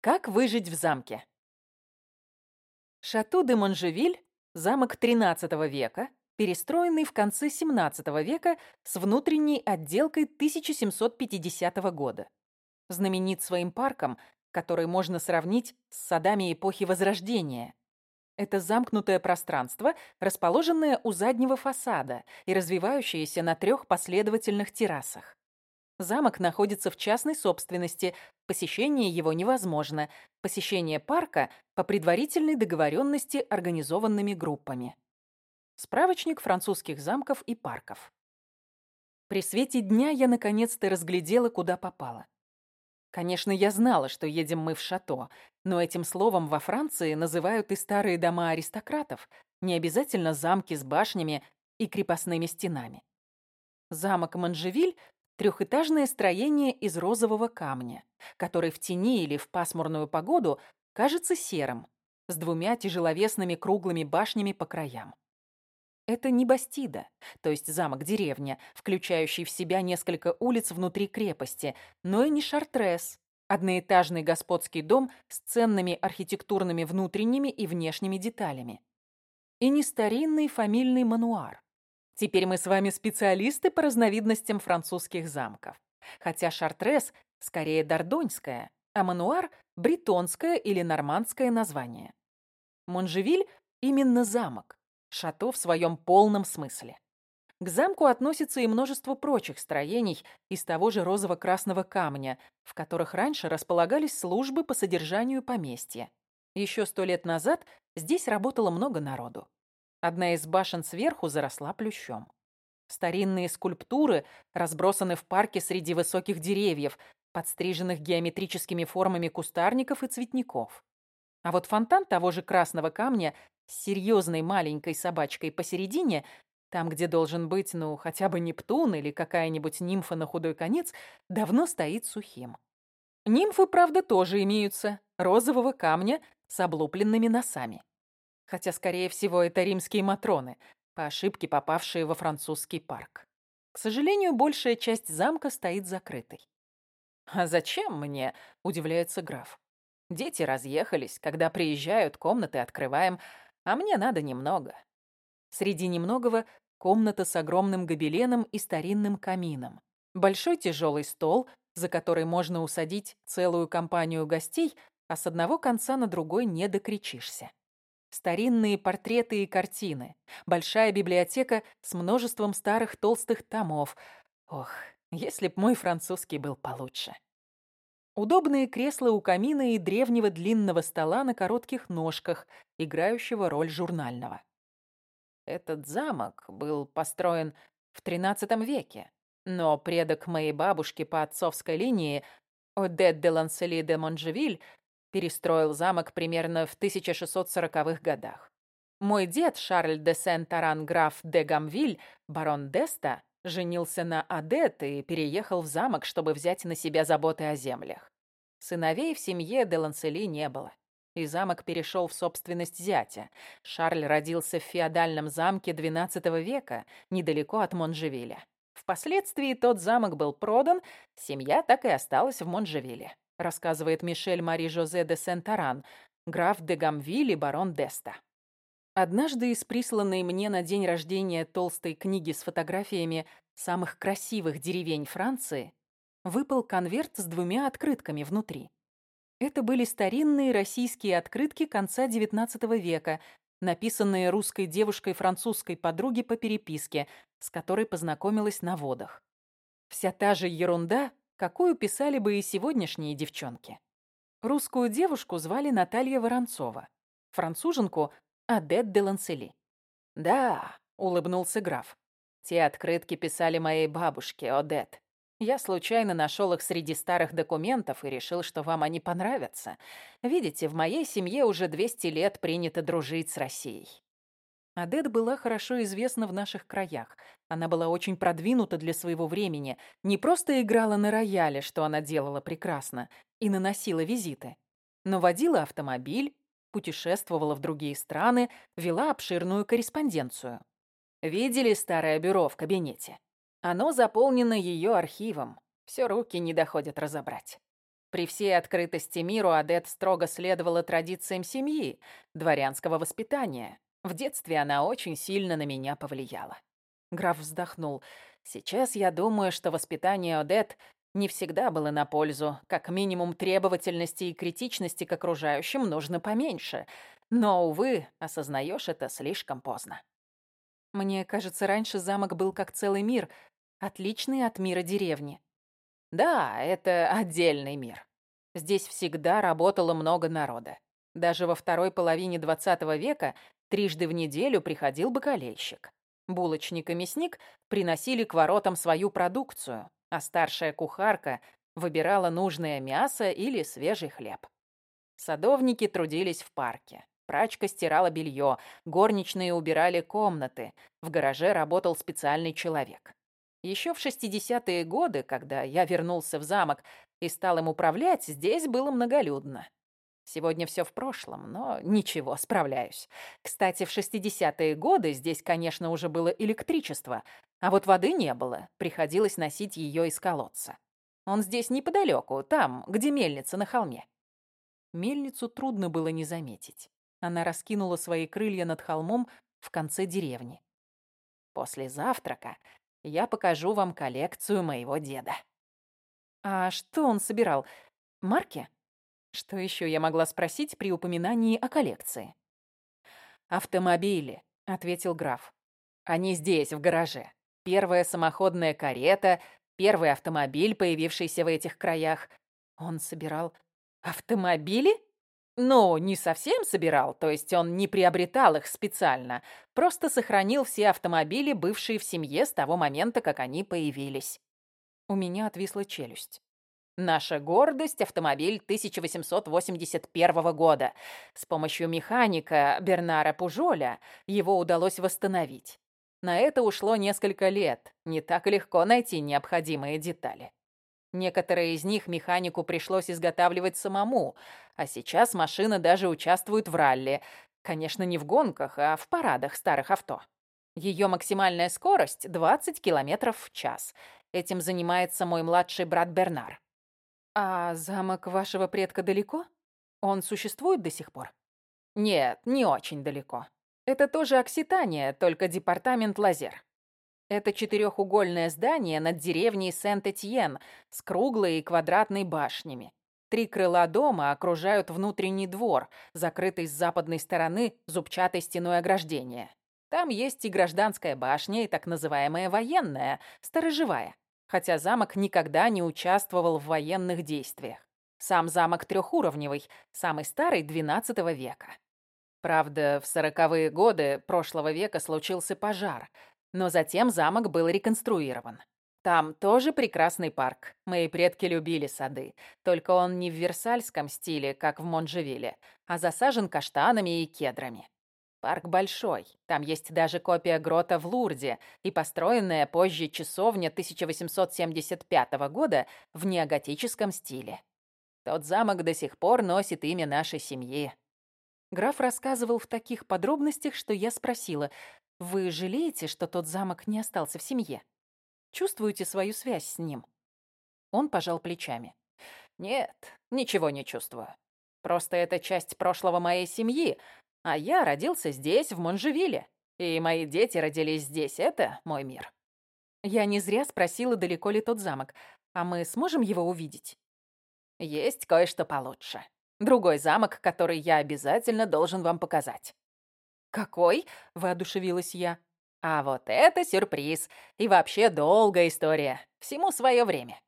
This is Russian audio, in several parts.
Как выжить в замке? Шато де Монжевиль – замок XIII века, перестроенный в конце XVII века с внутренней отделкой 1750 года. Знаменит своим парком, который можно сравнить с садами эпохи Возрождения. Это замкнутое пространство, расположенное у заднего фасада и развивающееся на трех последовательных террасах. Замок находится в частной собственности, посещение его невозможно, посещение парка по предварительной договоренности организованными группами. Справочник французских замков и парков. При свете дня я наконец-то разглядела, куда попала. Конечно, я знала, что едем мы в шато, но этим словом во Франции называют и старые дома аристократов, не обязательно замки с башнями и крепостными стенами. Замок Монжевиль – трехэтажное строение из розового камня, который в тени или в пасмурную погоду кажется серым, с двумя тяжеловесными круглыми башнями по краям. Это не Бастида, то есть замок-деревня, включающий в себя несколько улиц внутри крепости, но и не Шартрес, одноэтажный господский дом с ценными архитектурными внутренними и внешними деталями. И не старинный фамильный мануар. Теперь мы с вами специалисты по разновидностям французских замков. Хотя Шартрес скорее дордоньское, а мануар – бретонское или нормандское название. Монжевиль – именно замок Шато в своем полном смысле. К замку относится и множество прочих строений из того же розово-красного камня, в которых раньше располагались службы по содержанию поместья. Еще сто лет назад здесь работало много народу. Одна из башен сверху заросла плющом. Старинные скульптуры разбросаны в парке среди высоких деревьев, подстриженных геометрическими формами кустарников и цветников. А вот фонтан того же красного камня с серьезной маленькой собачкой посередине, там, где должен быть, ну, хотя бы Нептун или какая-нибудь нимфа на худой конец, давно стоит сухим. Нимфы, правда, тоже имеются, розового камня с облупленными носами. Хотя, скорее всего, это римские матроны, по ошибке попавшие во французский парк. К сожалению, большая часть замка стоит закрытой. «А зачем мне?» – удивляется граф. «Дети разъехались, когда приезжают, комнаты открываем, а мне надо немного. Среди немногого комната с огромным гобеленом и старинным камином. Большой тяжелый стол, за который можно усадить целую компанию гостей, а с одного конца на другой не докричишься. Старинные портреты и картины, большая библиотека с множеством старых толстых томов. Ох, если б мой французский был получше. Удобные кресла у камина и древнего длинного стола на коротких ножках, играющего роль журнального. Этот замок был построен в XIII веке, но предок моей бабушки по отцовской линии, Одет де Лансели де Монжевиль, перестроил замок примерно в 1640-х годах. Мой дед Шарль де Сен-Таран граф де Гамвиль, барон Деста, женился на Адет и переехал в замок, чтобы взять на себя заботы о землях. Сыновей в семье де Лансели не было, и замок перешел в собственность зятя. Шарль родился в феодальном замке XII века, недалеко от Монжевиля. Впоследствии тот замок был продан, семья так и осталась в Монжевиле, рассказывает Мишель Мари Жозе де Сен-Таран, граф де Гамвиль и барон Деста. Однажды из присланной мне на день рождения толстой книги с фотографиями самых красивых деревень Франции выпал конверт с двумя открытками внутри. Это были старинные российские открытки конца XIX века, написанные русской девушкой французской подруги по переписке, с которой познакомилась на водах. Вся та же ерунда, какую писали бы и сегодняшние девчонки. Русскую девушку звали Наталья Воронцова, француженку Адет де Лансели. «Да», — улыбнулся граф, — «те открытки писали моей бабушке, Одет. Я случайно нашел их среди старых документов и решил, что вам они понравятся. Видите, в моей семье уже 200 лет принято дружить с Россией». Адет была хорошо известна в наших краях. Она была очень продвинута для своего времени. Не просто играла на рояле, что она делала прекрасно, и наносила визиты, но водила автомобиль, путешествовала в другие страны, вела обширную корреспонденцию. Видели старое бюро в кабинете? Оно заполнено ее архивом. Все руки не доходят разобрать. При всей открытости миру Адет строго следовала традициям семьи, дворянского воспитания. В детстве она очень сильно на меня повлияла. Граф вздохнул. Сейчас я думаю, что воспитание Одет не всегда было на пользу. Как минимум требовательности и критичности к окружающим нужно поменьше. Но, увы, осознаешь это слишком поздно. Мне кажется, раньше замок был как целый мир, отличный от мира деревни. Да, это отдельный мир. Здесь всегда работало много народа. Даже во второй половине XX века трижды в неделю приходил бакалейщик. Булочник и мясник приносили к воротам свою продукцию, а старшая кухарка выбирала нужное мясо или свежий хлеб. Садовники трудились в парке. Прачка стирала белье, горничные убирали комнаты, в гараже работал специальный человек. Еще в 60-е годы, когда я вернулся в замок и стал им управлять, здесь было многолюдно. Сегодня все в прошлом, но ничего, справляюсь. Кстати, в 60-е годы здесь, конечно, уже было электричество, а вот воды не было, приходилось носить ее из колодца. Он здесь неподалеку, там, где мельница на холме. Мельницу трудно было не заметить. Она раскинула свои крылья над холмом в конце деревни. После завтрака я покажу вам коллекцию моего деда. А что он собирал? Марки? Что еще я могла спросить при упоминании о коллекции? «Автомобили», — ответил граф. «Они здесь, в гараже. Первая самоходная карета, первый автомобиль, появившийся в этих краях. Он собирал автомобили?» Ну, не совсем собирал, то есть он не приобретал их специально, просто сохранил все автомобили, бывшие в семье с того момента, как они появились. У меня отвисла челюсть. Наша гордость – автомобиль 1881 года. С помощью механика Бернара Пужоля его удалось восстановить. На это ушло несколько лет, не так легко найти необходимые детали. Некоторые из них механику пришлось изготавливать самому, а сейчас машина даже участвует в ралли. Конечно, не в гонках, а в парадах старых авто. Ее максимальная скорость — 20 км в час. Этим занимается мой младший брат Бернар. А замок вашего предка далеко? Он существует до сих пор? Нет, не очень далеко. Это тоже Окситания, только департамент Лазер. Это четырехугольное здание над деревней Сент-Этьен с круглой и квадратной башнями. Три крыла дома окружают внутренний двор, закрытый с западной стороны зубчатой стеной ограждения. Там есть и гражданская башня, и так называемая военная, сторожевая, хотя замок никогда не участвовал в военных действиях. Сам замок трехуровневый, самый старый XII века. Правда, в сороковые годы прошлого века случился пожар, но затем замок был реконструирован. Там тоже прекрасный парк. Мои предки любили сады. Только он не в версальском стиле, как в Монжевиле, а засажен каштанами и кедрами. Парк большой. Там есть даже копия грота в Лурде и построенная позже часовня 1875 года в неоготическом стиле. Тот замок до сих пор носит имя нашей семьи. Граф рассказывал в таких подробностях, что я спросила, вы жалеете, что тот замок не остался в семье? Чувствуете свою связь с ним?» Он пожал плечами. «Нет, ничего не чувствую. Просто это часть прошлого моей семьи, а я родился здесь, в Монжевиле, и мои дети родились здесь. Это мой мир». Я не зря спросила, далеко ли тот замок, а мы сможем его увидеть? Есть кое-что получше. Другой замок, который я обязательно должен вам показать. «Какой?» — воодушевилась я. «А вот это сюрприз. И вообще долгая история. Всему свое время».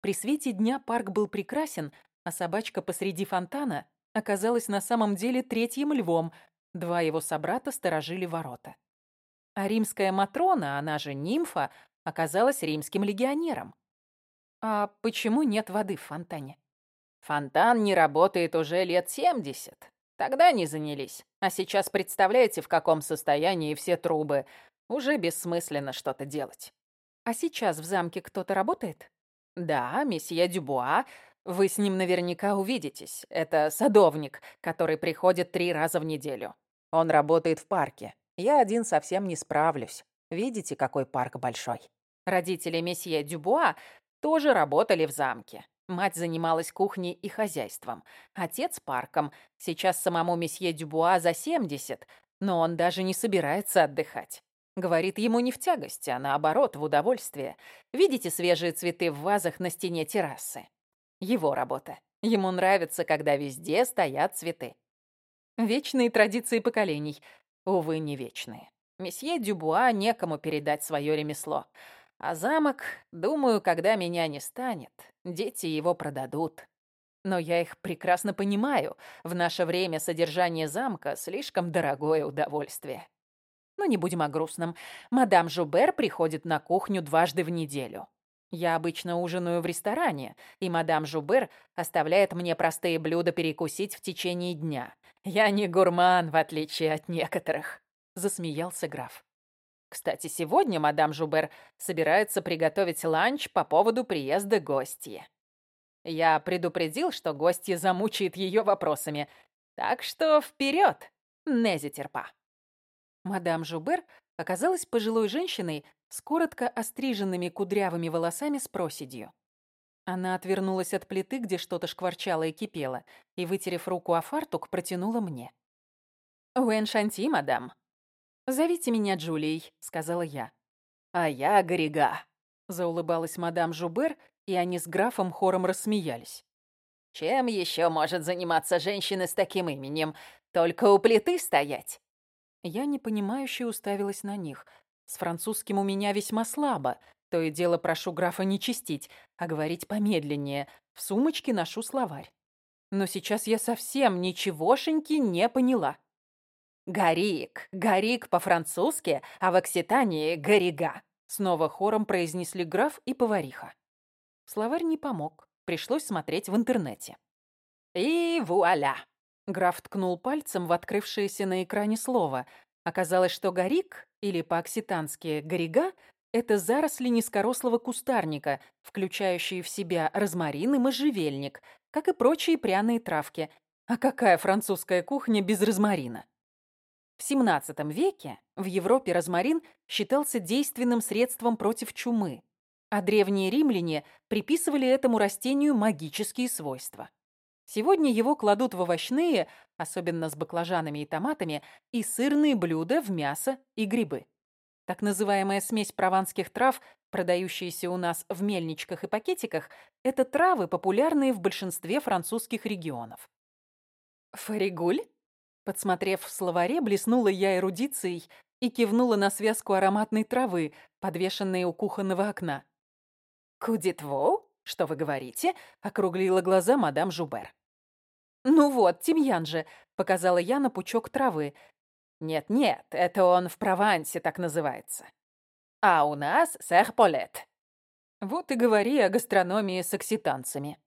При свете дня парк был прекрасен, а собачка посреди фонтана оказалась на самом деле третьим львом. Два его собрата сторожили ворота. А римская Матрона, она же нимфа, оказалась римским легионером. А почему нет воды в фонтане? Фонтан не работает уже лет семьдесят. Тогда не занялись. А сейчас представляете, в каком состоянии все трубы. Уже бессмысленно что-то делать. А сейчас в замке кто-то работает? Да, месье Дюбуа. Вы с ним наверняка увидитесь. Это садовник, который приходит три раза в неделю. Он работает в парке. Я один совсем не справлюсь. Видите, какой парк большой? Родители месье Дюбуа тоже работали в замке. Мать занималась кухней и хозяйством. Отец парком. Сейчас самому месье Дюбуа за 70, но он даже не собирается отдыхать. Говорит, ему не в тягость, а наоборот, в удовольствие. Видите свежие цветы в вазах на стене террасы? Его работа. Ему нравится, когда везде стоят цветы. Вечные традиции поколений. Увы, не вечные. Месье Дюбуа некому передать свое ремесло. А замок, думаю, когда меня не станет, дети его продадут. Но я их прекрасно понимаю. В наше время содержание замка слишком дорогое удовольствие. Но не будем о грустном. Мадам Жубер приходит на кухню дважды в неделю. Я обычно ужинаю в ресторане, и мадам Жубер оставляет мне простые блюда перекусить в течение дня. Я не гурман, в отличие от некоторых», — засмеялся граф. «Кстати, сегодня мадам Жубер собирается приготовить ланч по поводу приезда гостья. Я предупредил, что гостья замучает ее вопросами, так что вперед, Нези терпа». Мадам Жубер оказалась пожилой женщиной с коротко остриженными кудрявыми волосами с проседью. Она отвернулась от плиты, где что-то шкварчало и кипело, и, вытерев руку о фартук, протянула мне. «Уэн Шанти, мадам». «Зовите меня Джулией», — сказала я. «А я Горига», — заулыбалась мадам Жубер, и они с графом хором рассмеялись. «Чем еще может заниматься женщина с таким именем? Только у плиты стоять?» Я непонимающе уставилась на них. С французским у меня весьма слабо. То и дело прошу графа не чистить, а говорить помедленнее. В сумочке ношу словарь. Но сейчас я совсем ничегошеньки не поняла. «Гарик, Гарик по-французски, а в Окситании — Гарига», снова хором произнесли граф и повариха. Словарь не помог, пришлось смотреть в интернете. «И вуаля!» Граф ткнул пальцем в открывшееся на экране слово. Оказалось, что горик, или по-окситански горига, это заросли низкорослого кустарника, включающие в себя розмарин и можжевельник, как и прочие пряные травки. А какая французская кухня без розмарина? В XVII веке в Европе розмарин считался действенным средством против чумы, а древние римляне приписывали этому растению магические свойства. Сегодня его кладут в овощные, особенно с баклажанами и томатами, и сырные блюда в мясо и грибы. Так называемая смесь прованских трав, продающаяся у нас в мельничках и пакетиках, это травы, популярные в большинстве французских регионов. «Фаригуль?» Подсмотрев в словаре, блеснула я эрудицией и кивнула на связку ароматной травы, подвешенной у кухонного окна. «Кудитвоу? Что вы говорите?» — округлила глаза мадам Жубер. «Ну вот, тимьян же», — показала я на пучок травы. «Нет-нет, это он в Провансе так называется. А у нас сэр-полет». Вот и говори о гастрономии с окситанцами.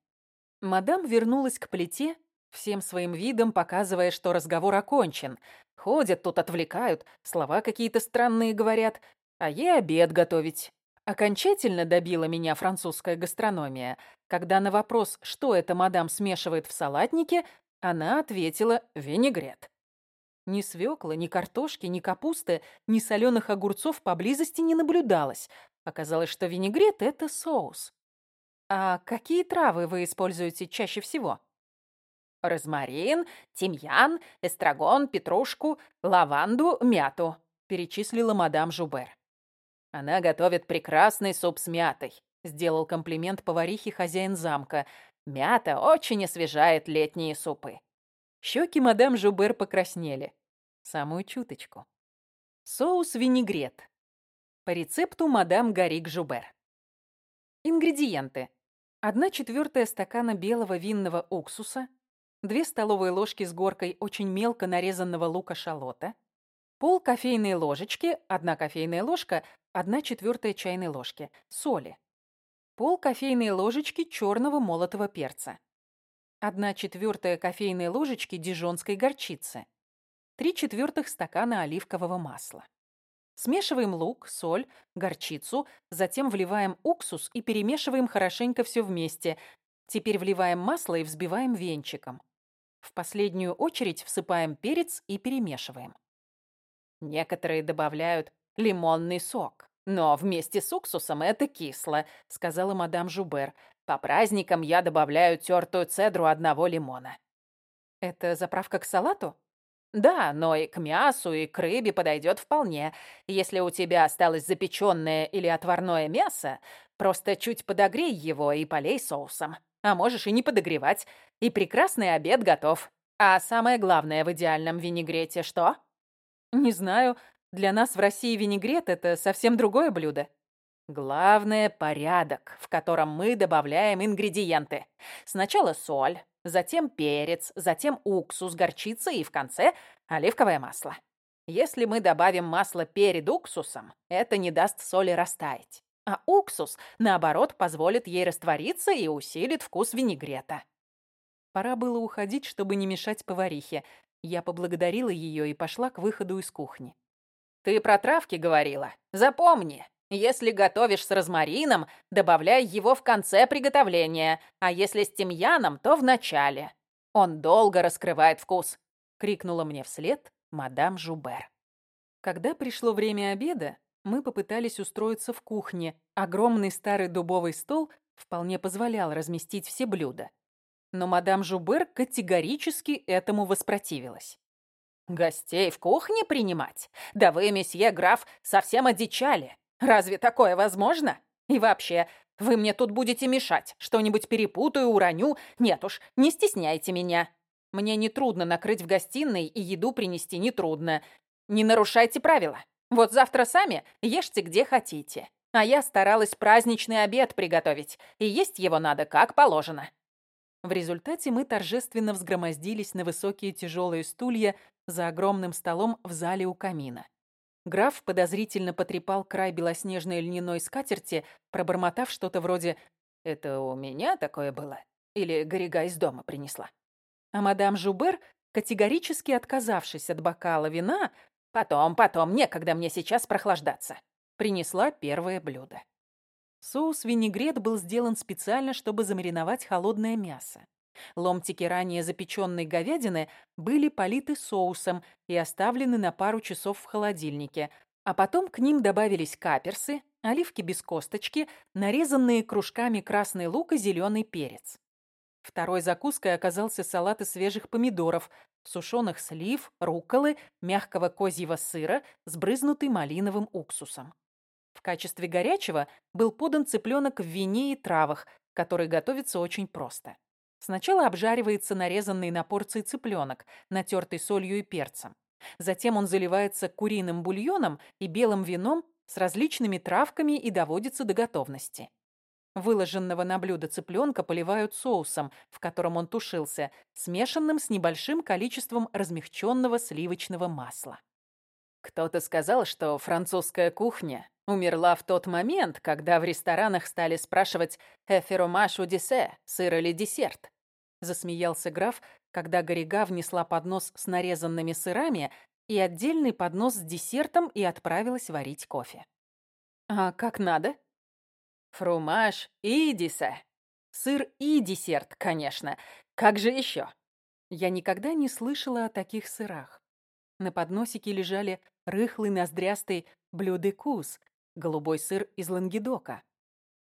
Мадам вернулась к плите, всем своим видом показывая, что разговор окончен. Ходят тут, отвлекают, слова какие-то странные говорят, а ей обед готовить. Окончательно добила меня французская гастрономия, когда на вопрос, что это мадам смешивает в салатнике, она ответила «винегрет». Ни свекла, ни картошки, ни капусты, ни соленых огурцов поблизости не наблюдалось. Оказалось, что винегрет — это соус. А какие травы вы используете чаще всего? Розмарин, тимьян, эстрагон, петрушку, лаванду, мяту, перечислила мадам Жубер. Она готовит прекрасный суп с мятой. Сделал комплимент поварихе хозяин замка. Мята очень освежает летние супы. Щеки мадам Жубер покраснели. Самую чуточку. Соус винегрет. По рецепту мадам Гарик Жубер. Ингредиенты. 1 четвертая стакана белого винного уксуса, 2 столовые ложки с горкой очень мелко нарезанного лука-шалота, пол кофейной ложечки, 1 кофейная ложка 1 четвертая чайной ложки соли, пол кофейной ложечки черного молотого перца, 1 четвертая кофейной ложечки дижонской горчицы, 3 четвертых стакана оливкового масла. Смешиваем лук, соль, горчицу, затем вливаем уксус и перемешиваем хорошенько все вместе. Теперь вливаем масло и взбиваем венчиком. В последнюю очередь всыпаем перец и перемешиваем. Некоторые добавляют лимонный сок. Но вместе с уксусом это кисло, сказала мадам Жубер. По праздникам я добавляю тертую цедру одного лимона. Это заправка к салату? Да, но и к мясу, и к рыбе подойдет вполне. Если у тебя осталось запеченное или отварное мясо, просто чуть подогрей его и полей соусом. А можешь и не подогревать. И прекрасный обед готов. А самое главное в идеальном винегрете что? Не знаю. Для нас в России винегрет — это совсем другое блюдо. Главное — порядок, в котором мы добавляем ингредиенты. Сначала соль, затем перец, затем уксус, горчица и в конце оливковое масло. Если мы добавим масло перед уксусом, это не даст соли растаять. А уксус, наоборот, позволит ей раствориться и усилит вкус винегрета. Пора было уходить, чтобы не мешать поварихе. Я поблагодарила ее и пошла к выходу из кухни. «Ты про травки говорила? Запомни, если готовишь с розмарином, добавляй его в конце приготовления, а если с тимьяном, то в начале. Он долго раскрывает вкус», — крикнула мне вслед мадам Жубер. Когда пришло время обеда, мы попытались устроиться в кухне. Огромный старый дубовый стол вполне позволял разместить все блюда но мадам Жубер категорически этому воспротивилась. «Гостей в кухне принимать? Да вы, месье граф, совсем одичали. Разве такое возможно? И вообще, вы мне тут будете мешать. Что-нибудь перепутаю, уроню. Нет уж, не стесняйте меня. Мне нетрудно накрыть в гостиной и еду принести нетрудно. Не нарушайте правила. Вот завтра сами ешьте где хотите. А я старалась праздничный обед приготовить, и есть его надо как положено. В результате мы торжественно взгромоздились на высокие тяжелые стулья за огромным столом в зале у камина. Граф подозрительно потрепал край белоснежной льняной скатерти, пробормотав что-то вроде «Это у меня такое было?» или «Горига из дома принесла». А мадам Жубер, категорически отказавшись от бокала вина, «Потом, потом, некогда мне сейчас прохлаждаться», принесла первое блюдо. Соус-винегрет был сделан специально, чтобы замариновать холодное мясо. Ломтики ранее запеченной говядины были политы соусом и оставлены на пару часов в холодильнике, а потом к ним добавились каперсы, оливки без косточки, нарезанные кружками красный лук и зеленый перец. Второй закуской оказался салат из свежих помидоров, сушеных слив, рукколы, мягкого козьего сыра, сбрызнутый малиновым уксусом. В качестве горячего был подан цыпленок в вине и травах, который готовится очень просто. Сначала обжаривается нарезанный на порции цыпленок, натертый солью и перцем. Затем он заливается куриным бульоном и белым вином с различными травками и доводится до готовности. Выложенного на блюдо цыпленка поливают соусом, в котором он тушился, смешанным с небольшим количеством размягченного сливочного масла. Кто-то сказал, что французская кухня умерла в тот момент, когда в ресторанах стали спрашивать «Эферомаш у дисе, сыр или десерт?» Засмеялся граф, когда Горига внесла поднос с нарезанными сырами и отдельный поднос с десертом и отправилась варить кофе. «А как надо?» «Фрумаш и дисе. Сыр и десерт, конечно. Как же еще?» Я никогда не слышала о таких сырах. На подносике лежали рыхлый ноздрястый блюдекус, голубой сыр из Лангедока,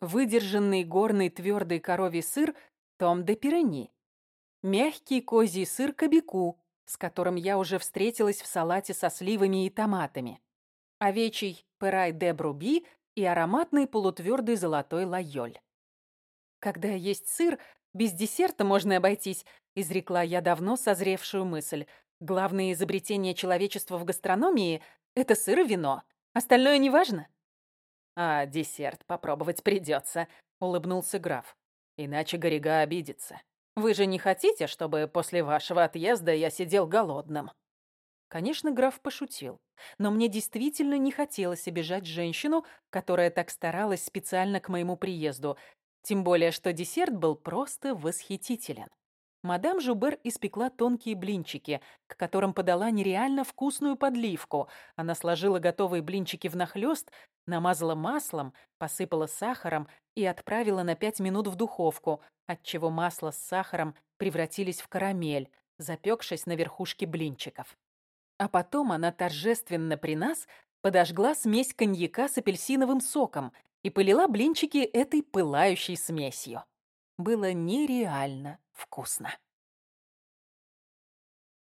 выдержанный горный твердый коровий сыр Том де Пирени, мягкий козий сыр Кобяку, с которым я уже встретилась в салате со сливами и томатами, овечий Перай де Бруби и ароматный полутвердый золотой лайоль. Когда есть сыр, без десерта можно обойтись, изрекла я давно созревшую мысль. Главное изобретение человечества в гастрономии — это сыр и вино. Остальное не важно. «А десерт попробовать придется», — улыбнулся граф. «Иначе Горига обидится. Вы же не хотите, чтобы после вашего отъезда я сидел голодным?» Конечно, граф пошутил, но мне действительно не хотелось обижать женщину, которая так старалась специально к моему приезду, тем более что десерт был просто восхитителен. Мадам Жубер испекла тонкие блинчики, к которым подала нереально вкусную подливку. Она сложила готовые блинчики внахлёст, намазала маслом, посыпала сахаром и отправила на пять минут в духовку, отчего масло с сахаром превратились в карамель, запекшись на верхушке блинчиков. А потом она торжественно при нас подожгла смесь коньяка с апельсиновым соком и полила блинчики этой пылающей смесью. Было нереально вкусно.